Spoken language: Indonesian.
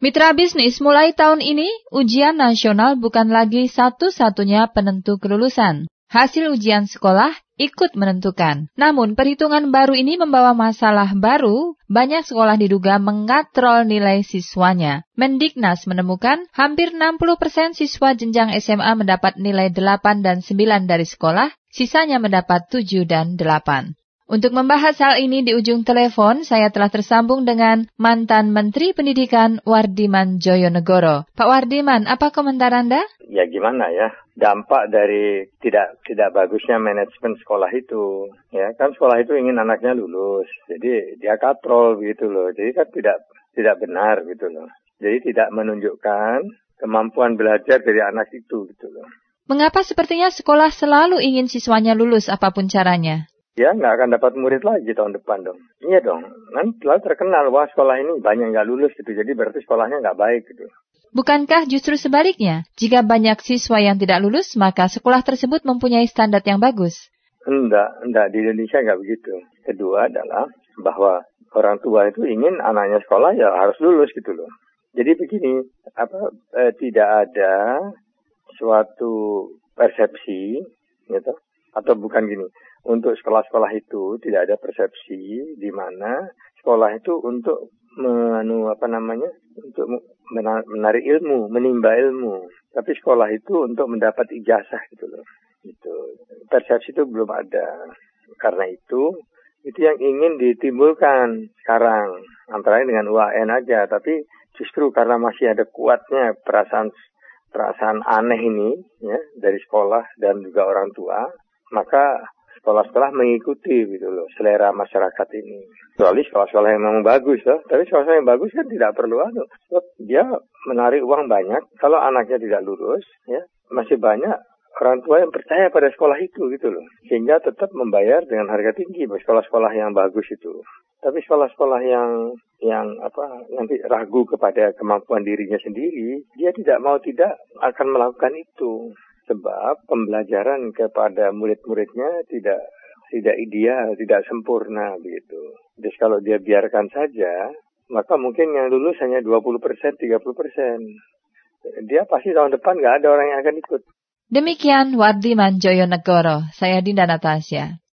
Mitra bisnis mulai tahun ini, ujian nasional bukan lagi satu-satunya penentu kelulusan. Hasil ujian sekolah ikut menentukan. Namun perhitungan baru ini membawa masalah baru, banyak sekolah diduga mengatrol nilai siswanya. Mendiknas menemukan hampir 60% siswa jenjang SMA mendapat nilai 8 dan 9 dari sekolah, sisanya mendapat 7 dan 8. Untuk membahas hal ini di ujung telepon, saya telah tersambung dengan mantan Menteri Pendidikan Wardiman Joyonegoro. Pak Wardiman, apa komentar Anda? Ya gimana ya, dampak dari tidak tidak bagusnya manajemen sekolah itu. Ya kan sekolah itu ingin anaknya lulus, jadi dia katrol gitu loh. Jadi kan tidak tidak benar gitu loh. Jadi tidak menunjukkan kemampuan belajar dari anak itu gitu loh. Mengapa sepertinya sekolah selalu ingin siswanya lulus apa pun caranya? Ya nggak akan dapat murid lagi tahun depan dong. Iya dong. Nanti lalu terkenal wah sekolah ini banyak nggak lulus gitu. Jadi berarti sekolahnya nggak baik gitu. Bukankah justru sebaliknya? Jika banyak siswa yang tidak lulus, maka sekolah tersebut mempunyai standar yang bagus. Enggak, enggak. Di Indonesia enggak begitu. Kedua adalah bahwa orang tua itu ingin anaknya sekolah ya harus lulus gitu loh. Jadi begini, apa eh, tidak ada suatu persepsi gitu atau bukan gini untuk sekolah-sekolah itu tidak ada persepsi di mana sekolah itu untuk menu apa namanya untuk menarik ilmu, menimba ilmu. Tapi sekolah itu untuk mendapat ijazah gitu loh. Itu persepsi itu belum ada. Karena itu itu yang ingin ditimbulkan sekarang antara dengan UAN aja. Tapi justru karena masih ada kuatnya perasaan perasaan aneh ini ya dari sekolah dan juga orang tua, maka sekolah-sekolah mengikuti gitu loh selera masyarakat ini. Kecuali sekolah-sekolah yang memang bagus loh. Tapi sekolah-sekolah yang bagus kan tidak perlu anu. Dia menarik uang banyak. Kalau anaknya tidak lulus, ya masih banyak orang tua yang percaya pada sekolah itu gitu loh. Sehingga tetap membayar dengan harga tinggi sekolah-sekolah yang bagus itu. Tapi sekolah-sekolah yang yang apa nanti ragu kepada kemampuan dirinya sendiri, dia tidak mau tidak akan melakukan itu sebab pembelajaran kepada murid-muridnya tidak tidak ideal, tidak sempurna begitu. Jadi kalau dia biarkan saja, maka mungkin yang lulus hanya 20 persen, 30 persen. Dia pasti tahun depan nggak ada orang yang akan ikut. Demikian Wardiman Joyonegoro, saya Dinda Natasya.